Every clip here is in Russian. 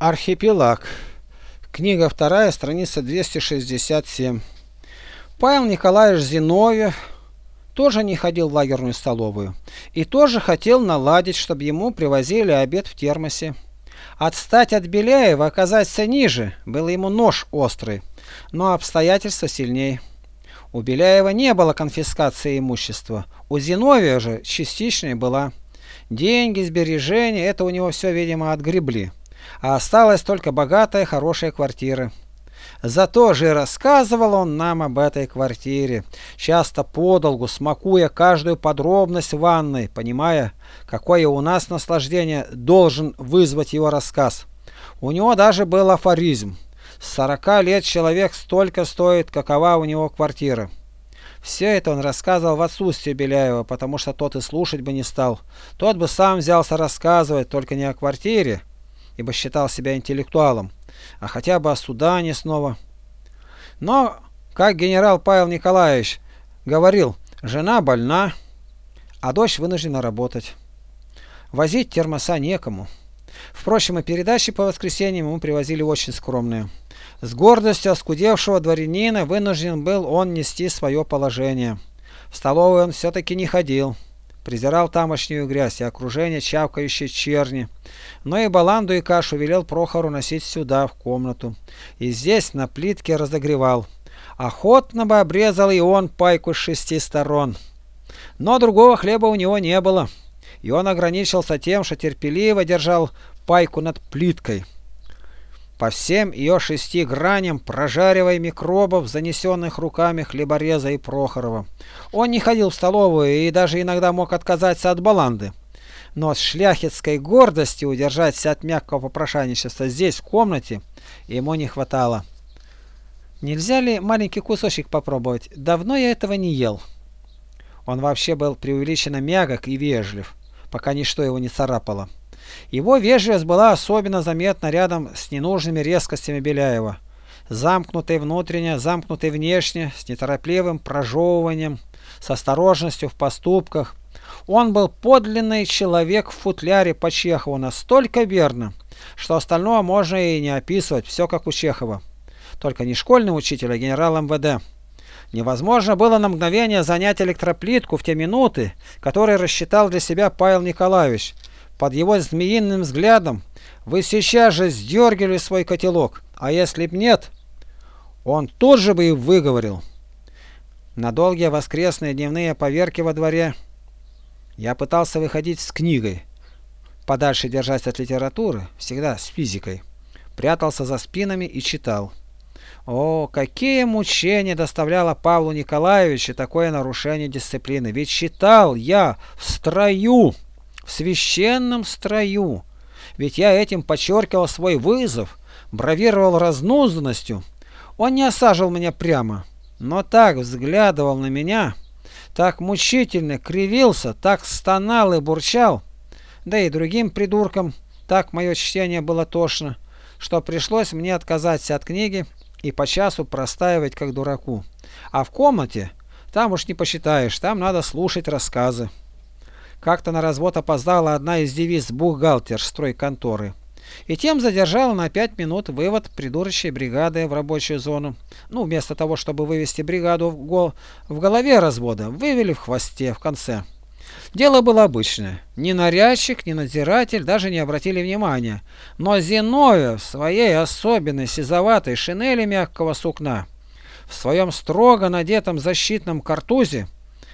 Архипелаг. Книга вторая, страница 267. Павел Николаевич Зиновьев тоже не ходил в лагерную столовую и тоже хотел наладить, чтобы ему привозили обед в термосе. Отстать от Беляева, оказаться ниже, был ему нож острый, но обстоятельства сильнее. У Беляева не было конфискации имущества, у Зиновия же частичной была. Деньги, сбережения, это у него все, видимо, отгребли а осталась только богатая хорошая квартира. Зато же рассказывал он нам об этой квартире, часто подолгу, смакуя каждую подробность ванной, понимая, какое у нас наслаждение должен вызвать его рассказ. У него даже был афоризм. С сорока лет человек столько стоит, какова у него квартира. Все это он рассказывал в отсутствие Беляева, потому что тот и слушать бы не стал. Тот бы сам взялся рассказывать, только не о квартире, ибо считал себя интеллектуалом, а хотя бы о Судане снова. Но, как генерал Павел Николаевич говорил, жена больна, а дочь вынуждена работать. Возить термоса некому. Впрочем, и передачи по воскресеньям ему привозили очень скромные. С гордостью оскудевшего дворянина вынужден был он нести свое положение. В столовую он все-таки не ходил презирал тамошнюю грязь и окружение чавкающей черни, но и баланду и кашу велел Прохору носить сюда, в комнату, и здесь на плитке разогревал. Охотно бы обрезал и он пайку с шести сторон. Но другого хлеба у него не было, и он ограничился тем, что терпеливо держал пайку над плиткой по всем ее шести граням, прожаривая микробов, занесенных руками хлебореза и Прохорова. Он не ходил в столовую и даже иногда мог отказаться от баланды. Но с шляхетской гордостью удержаться от мягкого попрошайничества здесь, в комнате, ему не хватало. Нельзя ли маленький кусочек попробовать? Давно я этого не ел. Он вообще был преувеличенно мягок и вежлив, пока ничто его не царапало. Его вежливость была особенно заметна рядом с ненужными резкостями Беляева. Замкнутый внутренне, замкнутый внешне, с неторопливым прожевыванием, с осторожностью в поступках. Он был подлинный человек в футляре по Чехову настолько верно, что остальное можно и не описывать, все как у Чехова. Только не школьный учитель, а генерал МВД. Невозможно было на мгновение занять электроплитку в те минуты, которые рассчитал для себя Павел Николаевич, под его змеиным взглядом вы сейчас же сдергивали свой котелок, а если б нет, он тут же бы и выговорил. На долгие воскресные дневные поверки во дворе я пытался выходить с книгой, подальше держась от литературы, всегда с физикой. Прятался за спинами и читал. О, какие мучения доставляло Павлу Николаевичу такое нарушение дисциплины! Ведь читал я в строю! В священном строю. Ведь я этим подчеркивал свой вызов, бравировал разнузданностью. Он не осаживал меня прямо, но так взглядывал на меня, так мучительно кривился, так стонал и бурчал, да и другим придуркам так мое чтение было тошно, что пришлось мне отказаться от книги и по часу простаивать как дураку. А в комнате, там уж не посчитаешь, там надо слушать рассказы. Как-то на развод опоздала одна из девиц бухгалтер стройконторы. И тем задержала на пять минут вывод придурочной бригады в рабочую зону. Ну, вместо того, чтобы вывести бригаду в, гол... в голове развода, вывели в хвосте, в конце. Дело было обычное. Ни нарядчик, ни надзиратель даже не обратили внимания. Но Зиновьев своей особенной сизоватой шинели мягкого сукна, в своем строго надетом защитном картузе,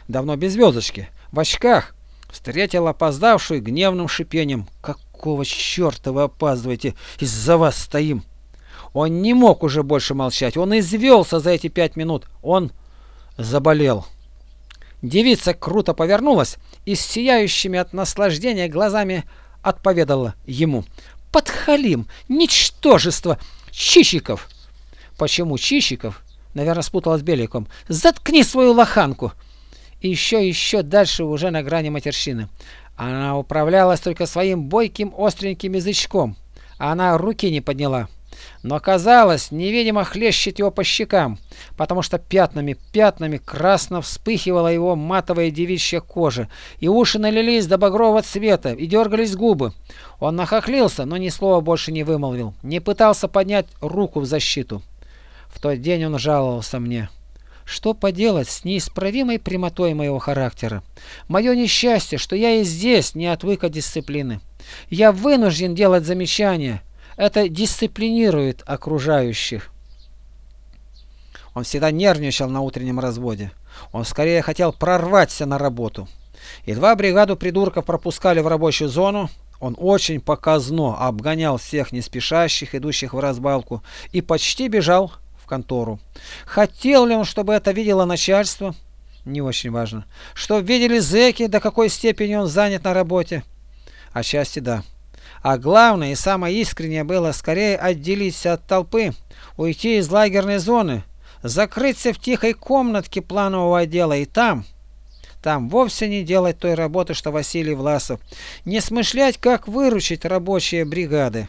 давно без звездочки, в очках, встретил опоздавшую гневным шипением. «Какого черта вы опаздываете? Из-за вас стоим!» Он не мог уже больше молчать. Он извелся за эти пять минут. Он заболел. Девица круто повернулась и с сияющими от наслаждения глазами отповедала ему. «Подхалим! Ничтожество! Чищиков!» «Почему Чищиков?» Наверное, спуталась с Беликом. «Заткни свою лоханку!» Еще еще дальше уже на грани матерщины. Она управлялась только своим бойким остреньким язычком. Она руки не подняла. но казалось, невидимо хлещет его по щекам, потому что пятнами-пятнами красно вспыхивала его матовая девичья кожа, и уши налились до багрового цвета, и дергались губы. Он нахохлился, но ни слова больше не вымолвил, не пытался поднять руку в защиту. В тот день он жаловался мне. Что поделать с неисправимой прямотой моего характера? Мое несчастье, что я и здесь не отвык от дисциплины. Я вынужден делать замечания, это дисциплинирует окружающих. Он всегда нервничал на утреннем разводе. Он скорее хотел прорваться на работу. Едва бригаду придурков пропускали в рабочую зону, он очень показно обгонял всех неспешащих, идущих в разбалку, и почти бежал в контору. Хотел ли он, чтобы это видело начальство? Не очень важно. Что видели зэки, до какой степени он занят на работе? Отчасти да. А главное и самое искреннее было скорее отделиться от толпы, уйти из лагерной зоны, закрыться в тихой комнатке планового отдела и там, там вовсе не делать той работы, что Василий Власов, не смышлять, как выручить рабочие бригады,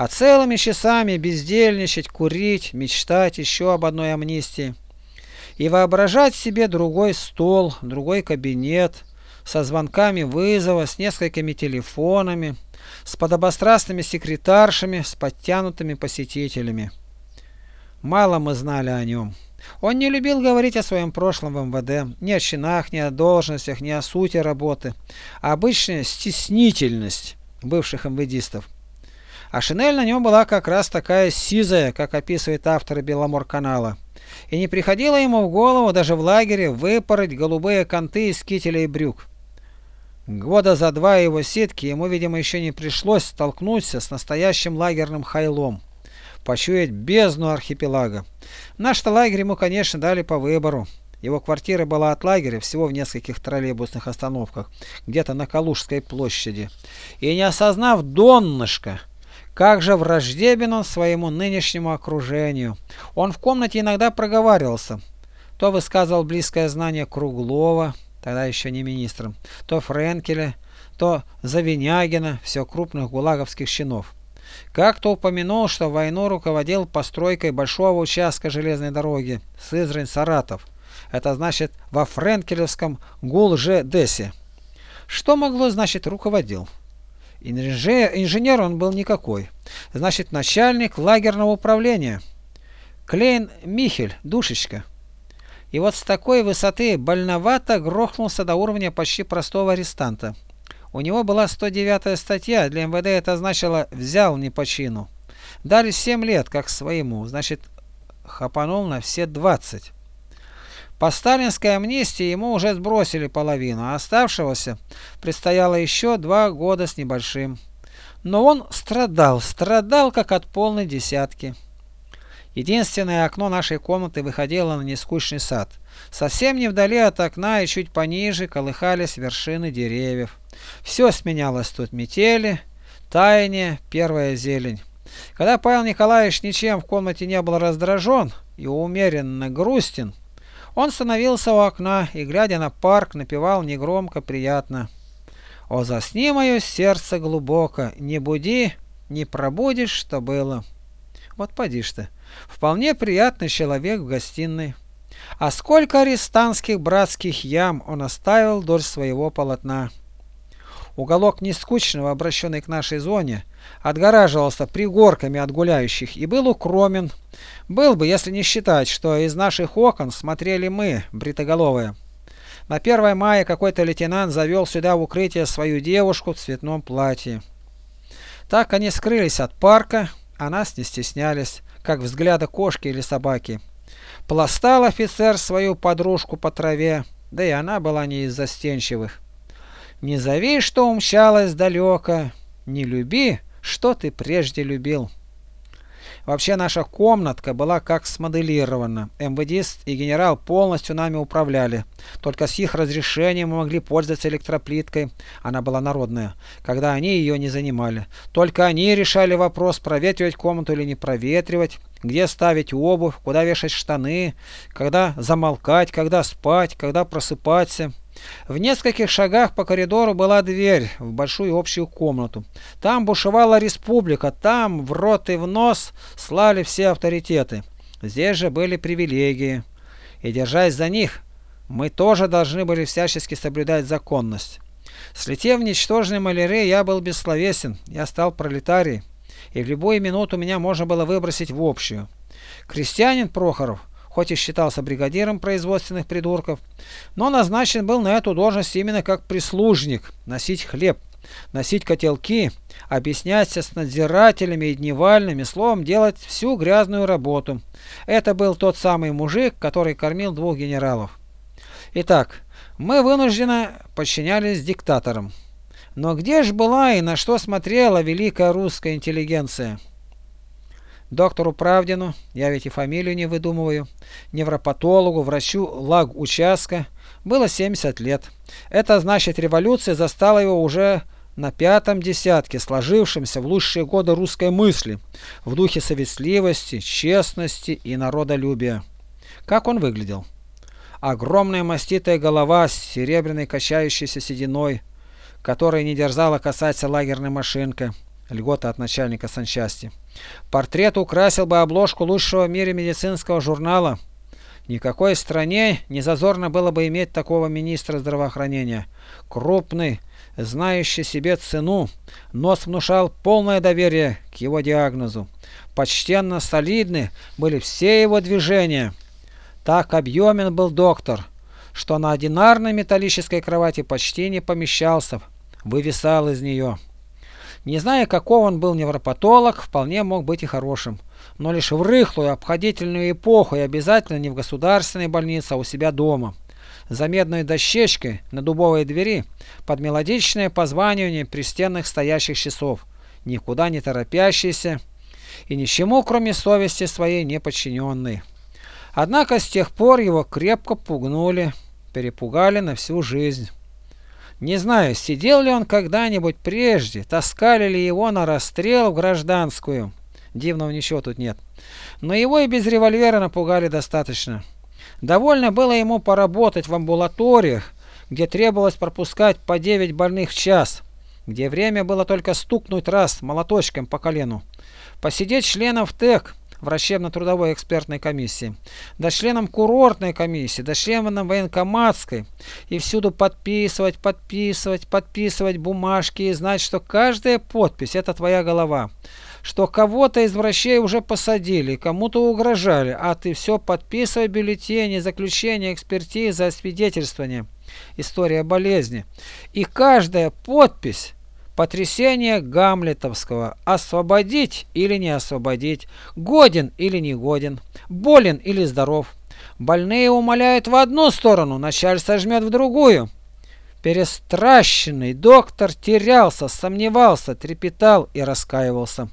а целыми часами бездельничать, курить, мечтать еще об одной амнистии и воображать себе другой стол, другой кабинет, со звонками вызова, с несколькими телефонами, с подобострастными секретаршами, с подтянутыми посетителями. Мало мы знали о нем. Он не любил говорить о своем прошлом в МВД, ни о чинах, ни о должностях, ни о сути работы. А обычная стеснительность бывших МВДистов. А шинель на нем была как раз такая сизая, как описывает автор Беломор-канала. И не приходило ему в голову даже в лагере выпороть голубые конты из кителя и брюк. Года за два его сетки ему, видимо, еще не пришлось столкнуться с настоящим лагерным хайлом, почуять бездну архипелага. Наш-то лагерь ему, конечно, дали по выбору. Его квартира была от лагеря всего в нескольких троллейбусных остановках, где-то на Калужской площади. И не осознав донышко, как же враждебен он своему нынешнему окружению. Он в комнате иногда проговаривался. То высказывал близкое знание Круглова, тогда еще не министром, то Френкеля, то Завинягина, все крупных гулаговских чинов. Как-то упомянул, что войну руководил постройкой большого участка железной дороги Сызрань-Саратов. Это значит во френкелевском Гул-Же-Десе. Что могло значит руководил? Инженер, он был никакой. Значит начальник лагерного управления. Клейн Михель, душечка. И вот с такой высоты больновато грохнулся до уровня почти простого арестанта. У него была 109 статья, для МВД это значило «взял не по чину». Дали 7 лет, как своему, значит, хапанул на все 20. По сталинской амнистии ему уже сбросили половину, а оставшегося предстояло еще два года с небольшим. Но он страдал, страдал как от полной десятки. Единственное окно нашей комнаты выходило на нескучный сад. Совсем не вдали от окна и чуть пониже колыхались вершины деревьев. Все сменялось тут метели, таяние, первая зелень. Когда Павел Николаевич ничем в комнате не был раздражен и умеренно грустен, он становился у окна и, глядя на парк, напевал негромко, приятно. «О, засни мое сердце глубоко, не буди, не пробудешь, что было». Вот поди ты. Вполне приятный человек в гостиной. А сколько арестантских братских ям он оставил вдоль своего полотна. Уголок нескучного, обращенный к нашей зоне, отгораживался пригорками от гуляющих и был укромен. Был бы, если не считать, что из наших окон смотрели мы, бритоголовые. На 1 мая какой-то лейтенант завел сюда в укрытие свою девушку в цветном платье. Так они скрылись от парка, а нас не стеснялись как взгляда кошки или собаки. Пластал офицер свою подружку по траве, да и она была не из застенчивых. Не зови, что умчалась далеко, не люби, что ты прежде любил. Вообще наша комнатка была как смоделирована. МВДист и генерал полностью нами управляли. Только с их разрешением мы могли пользоваться электроплиткой. Она была народная, когда они ее не занимали. Только они решали вопрос, проветривать комнату или не проветривать, где ставить обувь, куда вешать штаны, когда замолкать, когда спать, когда просыпаться. В нескольких шагах по коридору была дверь в большую общую комнату. Там бушевала республика, там в рот и в нос слали все авторитеты. Здесь же были привилегии. И держась за них, мы тоже должны были всячески соблюдать законность. Слетев в ничтожной маляры, я был бессловесен, я стал пролетарией, и в любую минуту меня можно было выбросить в общую. Крестьянин Прохоров, хоть и считался бригадиром производственных придурков, но назначен был на эту должность именно как прислужник, носить хлеб, носить котелки, объясняться с надзирателями и дневальными, словом, делать всю грязную работу. Это был тот самый мужик, который кормил двух генералов. Итак, мы вынужденно подчинялись диктаторам. Но где ж была и на что смотрела великая русская интеллигенция? Доктору Правдину, я ведь и фамилию не выдумываю, невропатологу, врачу лаг участка, было 70 лет. Это значит, революция застала его уже на пятом десятке, сложившемся в лучшие годы русской мысли, в духе советливости, честности и народолюбия. Как он выглядел? Огромная маститая голова с серебряной качающейся сединой, которая не дерзала касаться лагерной машинка, льгота от начальника санчасти. Портрет украсил бы обложку лучшего в мире медицинского журнала. Никакой стране не зазорно было бы иметь такого министра здравоохранения. Крупный, знающий себе цену, нос внушал полное доверие к его диагнозу. Почтенно солидны были все его движения. Так объемен был доктор, что на одинарной металлической кровати почти не помещался, вывисал из нее. Не зная, каков он был невропатолог, вполне мог быть и хорошим, но лишь в рыхлую обходительную эпоху и обязательно не в государственной больнице, а у себя дома. За медной дощечкой на дубовой двери под мелодичное позванивание пристенных стоящих часов, никуда не торопящийся и ничему, кроме совести своей, не подчиненный. Однако с тех пор его крепко пугнули, перепугали на всю жизнь. Не знаю, сидел ли он когда-нибудь прежде, таскали ли его на расстрел в гражданскую. Дивного ничего тут нет. Но его и без револьвера напугали достаточно. Довольно было ему поработать в амбулаториях, где требовалось пропускать по 9 больных в час, где время было только стукнуть раз молоточком по колену. Посидеть членом в ТЭК, врачебно-трудовой экспертной комиссии, да членом курортной комиссии, да членом военкоматской, и всюду подписывать, подписывать, подписывать бумажки и знать, что каждая подпись – это твоя голова, что кого-то из врачей уже посадили, кому-то угрожали, а ты все подписывай бюллетени, заключения, экспертизы, освидетельствования, история болезни. И каждая подпись Потрясение Гамлетовского. Освободить или не освободить? Годен или не годен? Болен или здоров? Больные умоляют в одну сторону, начальство жмет в другую. Перестращенный доктор терялся, сомневался, трепетал и раскаивался.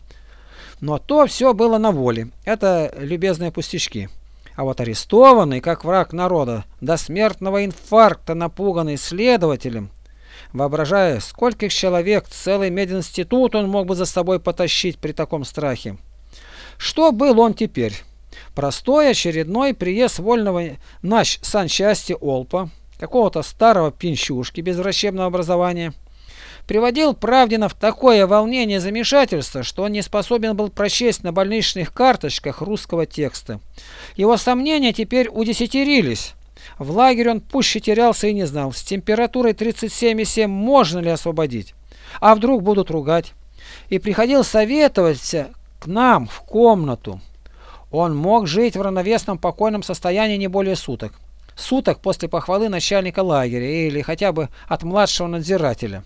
Но то все было на воле. Это любезные пустячки. А вот арестованный, как враг народа, до смертного инфаркта напуганный следователем, воображая, скольких человек целый мединститут он мог бы за собой потащить при таком страхе. Что был он теперь? Простой очередной приезд вольного нач санчасти Олпа, какого-то старого пинчушки без врачебного образования, приводил Правдина в такое волнение замешательство, что он не способен был прочесть на больничных карточках русского текста. Его сомнения теперь удесятерились. В лагере он пуще терялся и не знал, с температурой 37,7 можно ли освободить, а вдруг будут ругать. И приходил советоваться к нам в комнату. Он мог жить в равновесном покойном состоянии не более суток. Суток после похвалы начальника лагеря или хотя бы от младшего надзирателя.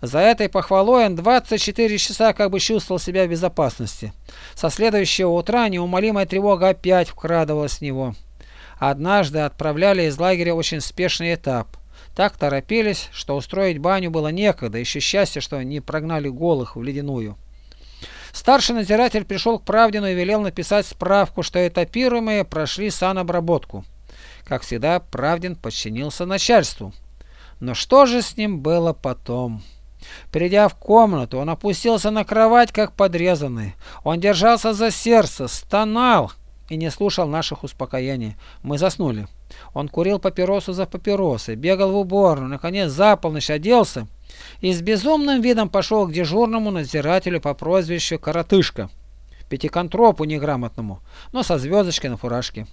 За этой похвалой он 24 часа как бы чувствовал себя в безопасности. Со следующего утра неумолимая тревога опять вкрадывалась в него. Однажды отправляли из лагеря очень спешный этап. Так торопились, что устроить баню было некогда, еще счастье, что не прогнали голых в ледяную. Старший надзиратель пришел к Правдину и велел написать справку, что этапируемые прошли санобработку. Как всегда, Правдин подчинился начальству. Но что же с ним было потом? Придя в комнату, он опустился на кровать, как подрезанный. Он держался за сердце, стонал, и не слушал наших успокоений. Мы заснули. Он курил папиросу за папиросой, бегал в уборную, наконец за полночь оделся и с безумным видом пошел к дежурному надзирателю по прозвищу Коротышка, пятиконтропу неграмотному, но со звездочкой на фуражке.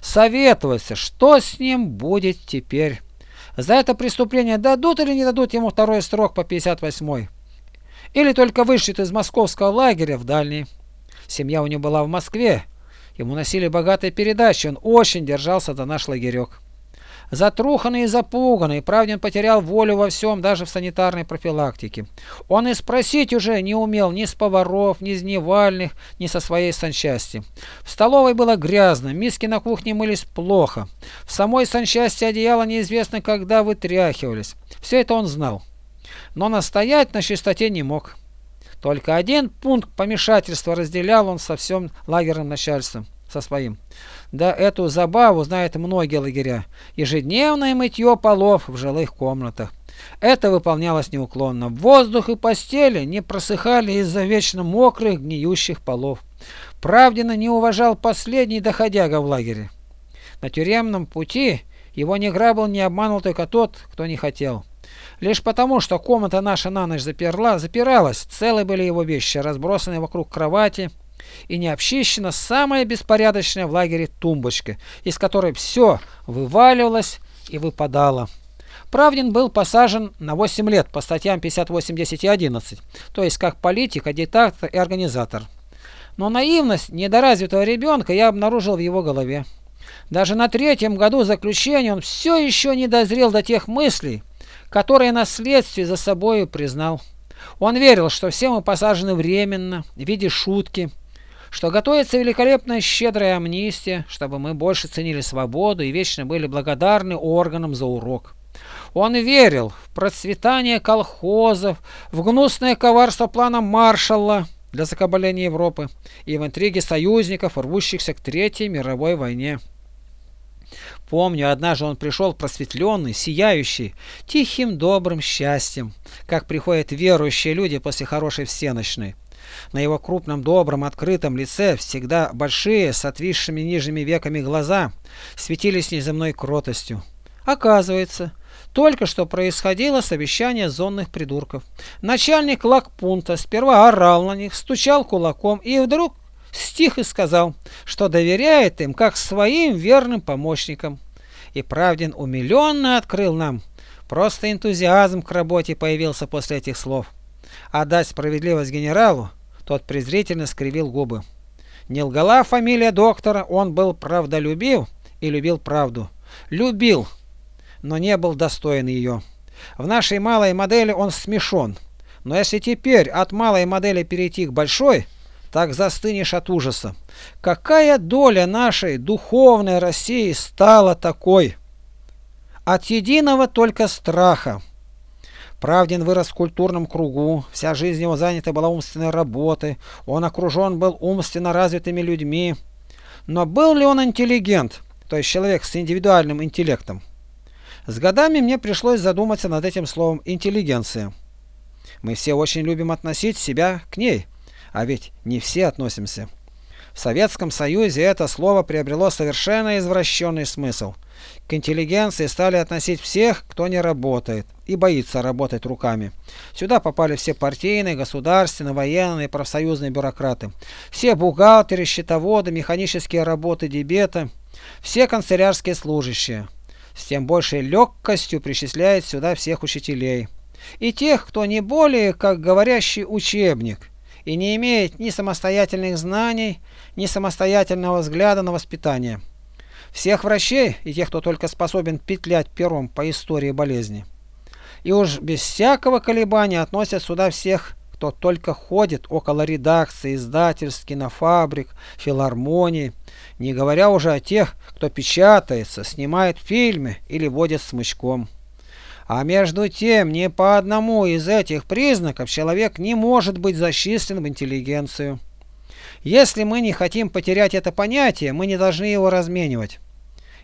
Советовался, что с ним будет теперь. За это преступление дадут или не дадут ему второй срок по 58-й. Или только вышлют из московского лагеря в дальний. Семья у него была в Москве. Ему носили богатые передачи, он очень держался за наш лагерек. Затруханный и запуганный, Правдин потерял волю во всем, даже в санитарной профилактике. Он и спросить уже не умел ни с поваров, ни с дневальных, ни со своей санчасти. В столовой было грязно, миски на кухне мылись плохо. В самой санчасти одеяло неизвестно когда вытряхивались. Все это он знал. Но настоять на чистоте не мог. Только один пункт помешательства разделял он со всем лагерным начальством, со своим. Да эту забаву знают многие лагеря. Ежедневное мытье полов в жилых комнатах. Это выполнялось неуклонно. Воздух и постели не просыхали из-за вечно мокрых гниющих полов. Правдина не уважал последний доходяга в лагере. На тюремном пути его не грабил, не обманул только тот, кто не хотел. Лишь потому, что комната наша на ночь заперла, запиралась, целы были его вещи, разбросанные вокруг кровати, и не обчищена самая беспорядочная в лагере тумбочка, из которой все вываливалось и выпадало. Правдин был посажен на 8 лет по статьям 58, 10 и 11, то есть как политик, агитатор и организатор. Но наивность недоразвитого ребенка я обнаружил в его голове. Даже на третьем году заключения он все еще не дозрел до тех мыслей, которые на следствии за собою признал. Он верил, что все мы посажены временно, в виде шутки, что готовится великолепная щедрая амнистия, чтобы мы больше ценили свободу и вечно были благодарны органам за урок. Он верил в процветание колхозов, в гнусное коварство плана Маршалла для закабаления Европы и в интриги союзников, рвущихся к Третьей мировой войне. Помню, однажды он пришел просветленный, сияющий, тихим добрым счастьем, как приходят верующие люди после хорошей всеночной. На его крупном, добром, открытом лице всегда большие, с отвисшими нижними веками глаза светились неземной кротостью. Оказывается, только что происходило совещание зонных придурков. Начальник лагпунта сперва орал на них, стучал кулаком и вдруг стих и сказал, что доверяет им как своим верным помощникам. И Правдин умиленно открыл нам. Просто энтузиазм к работе появился после этих слов. А дать справедливость генералу, тот презрительно скривил губы. Не лгала фамилия доктора, он был правдолюбив и любил правду. Любил, но не был достоин ее. В нашей малой модели он смешон. Но если теперь от малой модели перейти к большой, так застынешь от ужаса. Какая доля нашей духовной России стала такой? От единого только страха. Правдин вырос в культурном кругу, вся жизнь его занята была умственной работой, он окружен был умственно развитыми людьми. Но был ли он интеллигент, то есть человек с индивидуальным интеллектом? С годами мне пришлось задуматься над этим словом «интеллигенция». Мы все очень любим относить себя к ней, а ведь не все относимся. В Советском Союзе это слово приобрело совершенно извращенный смысл – к интеллигенции стали относить всех, кто не работает и боится работать руками. Сюда попали все партийные, государственные, военные, профсоюзные бюрократы. Все бухгалтеры, счетоводы, механические работы дебета, все канцелярские служащие. С тем большей легкостью причисляет сюда всех учителей. И тех, кто не более как говорящий учебник и не имеет ни самостоятельных знаний, ни самостоятельного взгляда на воспитание. Всех врачей и тех, кто только способен петлять пером по истории болезни. И уж без всякого колебания относят сюда всех, кто только ходит около редакции, издательств, кинофабрик, филармоний, не говоря уже о тех, кто печатается, снимает фильмы или водит смычком. А между тем, ни по одному из этих признаков человек не может быть зачислен в интеллигенцию. Если мы не хотим потерять это понятие, мы не должны его разменивать.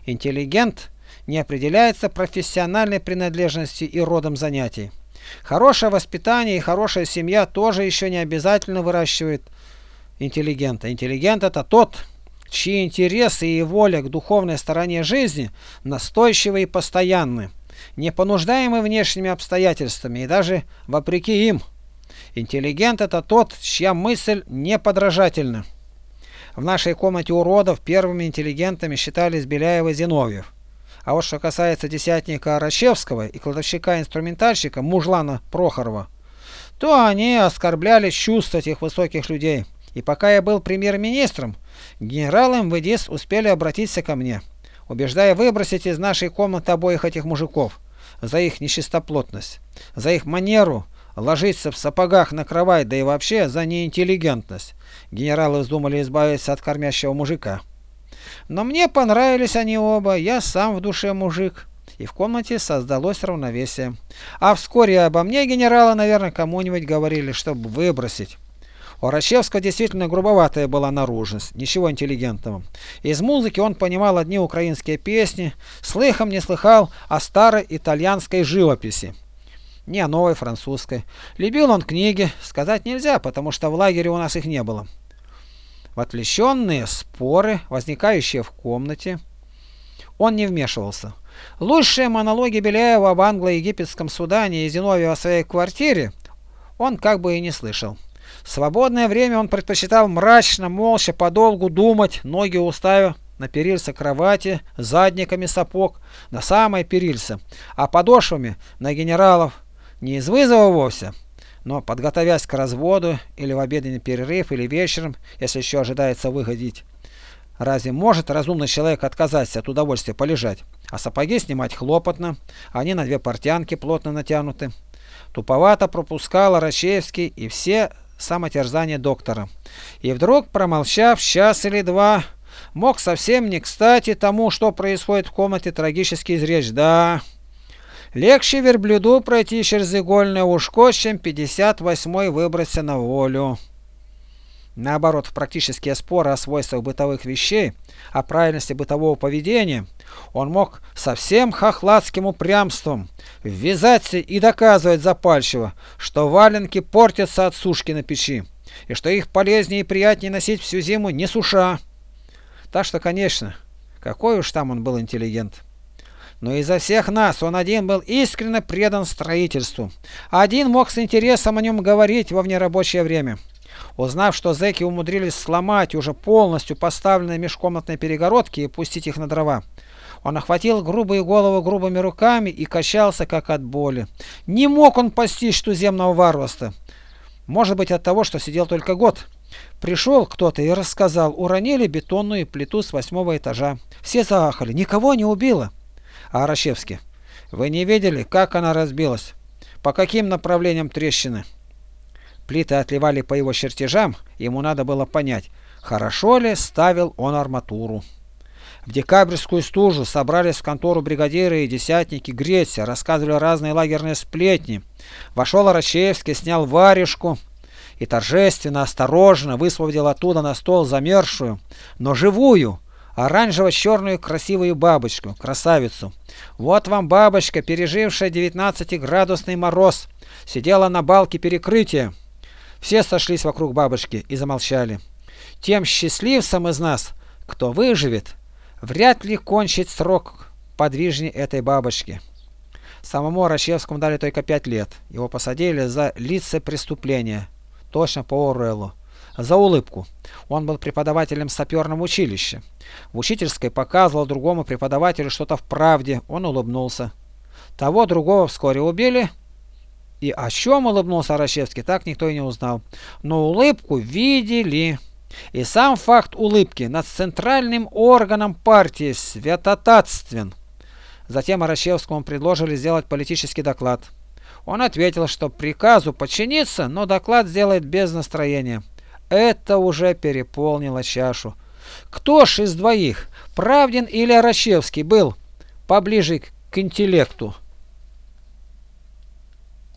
Интеллигент не определяется профессиональной принадлежностью и родом занятий. Хорошее воспитание и хорошая семья тоже еще не обязательно выращивают интеллигента. Интеллигент это тот, чьи интересы и воля к духовной стороне жизни настойчивы и постоянны, не понуждаемы внешними обстоятельствами и даже вопреки им. Интеллигент это тот, чья мысль неподражательна. В нашей комнате уродов первыми интеллигентами считались Беляева и Зиновьев. А вот что касается десятника Арачевского и кладовщика-инструментальщика Мужлана Прохорова, то они оскорбляли чувства этих высоких людей. И пока я был премьер-министром, генералы МВД успели обратиться ко мне, убеждая выбросить из нашей комнаты обоих этих мужиков за их нечистоплотность, за их манеру ложиться в сапогах на кровать, да и вообще за неинтеллигентность. Генералы вздумали избавиться от кормящего мужика. Но мне понравились они оба, я сам в душе мужик. И в комнате создалось равновесие. А вскоре обо мне генерала, наверное, кому-нибудь говорили, чтобы выбросить. У действительно грубоватая была наружность, ничего интеллигентного. Из музыки он понимал одни украинские песни, слыхом не слыхал о старой итальянской живописи. Не о новой французской. Любил он книги, сказать нельзя, потому что в лагере у нас их не было в отвлеченные споры, возникающие в комнате. Он не вмешивался. Лучшие монологи Беляева об англо-египетском Судане и Зиновьева о своей квартире он как бы и не слышал. Свободное время он предпочитал мрачно, молча, подолгу думать, ноги уставив на перильце кровати, задниками сапог, на самое перильце, а подошвами на генералов, не из вызова вовсе, но подготовясь к разводу или в обеденный перерыв или вечером, если еще ожидается выходить, разве может разумный человек отказаться от удовольствия полежать? А сапоги снимать хлопотно, они на две портянки плотно натянуты. Туповато пропускал Рощевский и все самотерзания доктора. И вдруг, промолчав час или два, мог совсем не кстати тому, что происходит в комнате, трагически изречь. Да, Легче верблюду пройти через игольное ушко, чем 58-й выбраться на волю. Наоборот, в практические споры о свойствах бытовых вещей, о правильности бытового поведения, он мог со всем хохладским упрямством ввязаться и доказывать запальчиво, что валенки портятся от сушки на печи, и что их полезнее и приятнее носить всю зиму не суша. Так что, конечно, какой уж там он был интеллигент но изо всех нас он один был искренне предан строительству. Один мог с интересом о нем говорить во внерабочее время. Узнав, что зэки умудрились сломать уже полностью поставленные межкомнатные перегородки и пустить их на дрова, он охватил грубую голову грубыми руками и качался, как от боли. Не мог он постичь туземного варварства. Может быть, от того, что сидел только год. Пришел кто-то и рассказал, уронили бетонную плиту с восьмого этажа. Все заахали, никого не убило. А Арашевский, вы не видели, как она разбилась? По каким направлениям трещины? Плиты отливали по его чертежам, ему надо было понять, хорошо ли ставил он арматуру. В декабрьскую стужу собрались в контору бригадиры и десятники греться, рассказывали разные лагерные сплетни. Вошел Арачевский, снял варежку и торжественно, осторожно высвободил оттуда на стол замерзшую, но живую, оранжево-черную красивую бабочку, красавицу. Вот вам бабочка, пережившая 19-градусный мороз, сидела на балке перекрытия. Все сошлись вокруг бабочки и замолчали. Тем счастливцам из нас, кто выживет, вряд ли кончит срок подвижней этой бабочки. Самому Рощевскому дали только пять лет. Его посадили за лица преступления. Точно по Ореллу за улыбку. Он был преподавателем в саперном училище. В учительской показывал другому преподавателю что-то в правде. Он улыбнулся. Того другого вскоре убили. И о чем улыбнулся Рощевский, так никто и не узнал. Но улыбку видели. И сам факт улыбки над центральным органом партии святотатствен. Затем Аращевскому предложили сделать политический доклад. Он ответил, что приказу подчиниться, но доклад сделает без настроения. Это уже переполнило чашу. Кто ж из двоих, Правдин или Арачевский, был поближе к интеллекту?